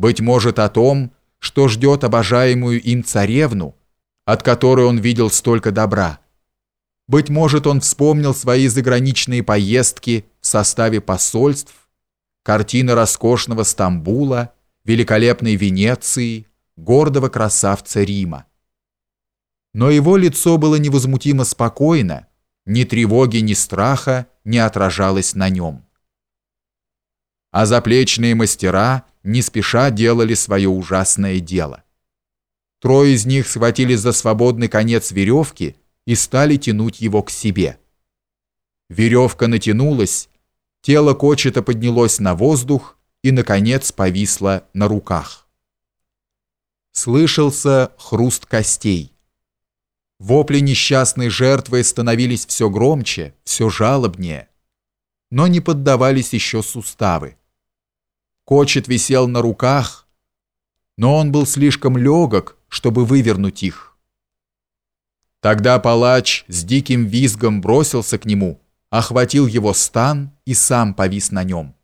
Быть может о том, что ждет обожаемую им царевну, от которой он видел столько добра. Быть может, он вспомнил свои заграничные поездки в составе посольств, картины роскошного Стамбула, великолепной Венеции, гордого красавца Рима. Но его лицо было невозмутимо спокойно, ни тревоги, ни страха не отражалось на нем. А заплечные мастера не спеша делали свое ужасное дело. Трое из них схватились за свободный конец веревки и стали тянуть его к себе. Веревка натянулась, тело Кочета поднялось на воздух и, наконец, повисло на руках. Слышался хруст костей. Вопли несчастной жертвы становились все громче, все жалобнее, но не поддавались еще суставы. Кочет висел на руках, но он был слишком легок, чтобы вывернуть их. Тогда палач с диким визгом бросился к нему, охватил его стан и сам повис на нем.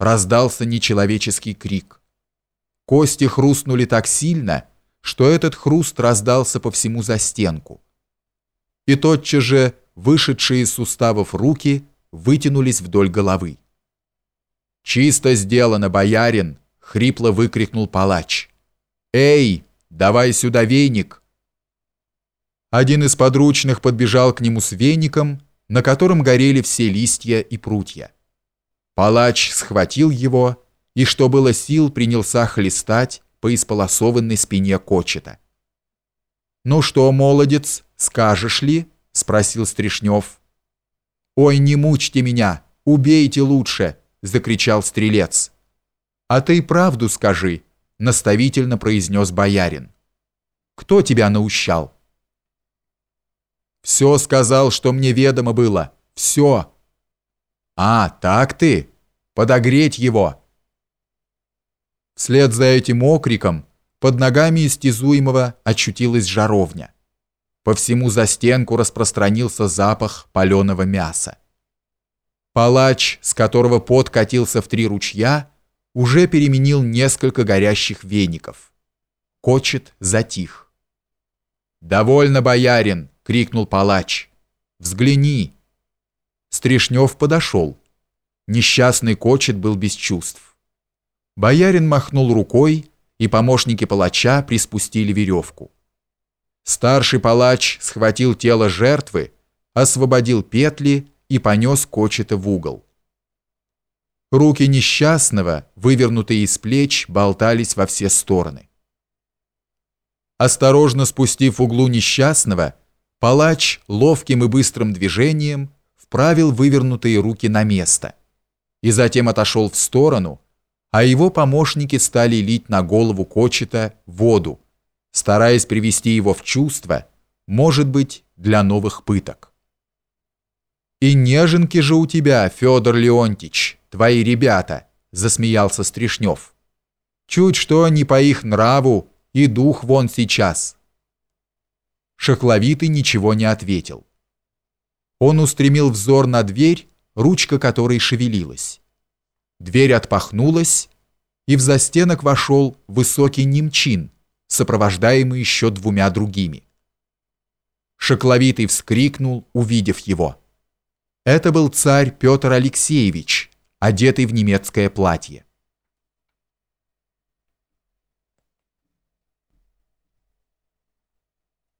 Раздался нечеловеческий крик. Кости хрустнули так сильно, что этот хруст раздался по всему застенку. И тотчас же вышедшие из суставов руки вытянулись вдоль головы. «Чисто сделано, боярин!» — хрипло выкрикнул палач. «Эй, давай сюда веник!» Один из подручных подбежал к нему с веником, на котором горели все листья и прутья. Палач схватил его и, что было сил, принялся хлестать по исполосованной спине кочета. «Ну что, молодец, скажешь ли?» — спросил Стришнев. «Ой, не мучьте меня, убейте лучше!» — закричал стрелец. «А ты правду скажи», — наставительно произнес боярин. «Кто тебя наущал?» «Все сказал, что мне ведомо было. Все». «А, так ты? Подогреть его!» Вслед за этим окриком под ногами истязуемого очутилась жаровня. По всему застенку распространился запах паленого мяса. Палач, с которого пот катился в три ручья, уже переменил несколько горящих веников. Кочет затих. «Довольно, боярин!» — крикнул палач. «Взгляни!» Стришнев подошел. Несчастный Кочет был без чувств. Боярин махнул рукой, и помощники палача приспустили веревку. Старший палач схватил тело жертвы, освободил петли и понес Кочета в угол. Руки несчастного, вывернутые из плеч, болтались во все стороны. Осторожно спустив углу несчастного, палач ловким и быстрым движением вправил вывернутые руки на место и затем отошел в сторону, а его помощники стали лить на голову Кочета воду, стараясь привести его в чувство, может быть, для новых пыток. «И неженки же у тебя, Федор Леонтич, твои ребята», — засмеялся Стришнев. «Чуть что не по их нраву, и дух вон сейчас». Шахловитый ничего не ответил. Он устремил взор на дверь, ручка которой шевелилась. Дверь отпахнулась, и в застенок вошел высокий немчин, сопровождаемый еще двумя другими. Шакловитый вскрикнул, увидев его. Это был царь Петр Алексеевич, одетый в немецкое платье.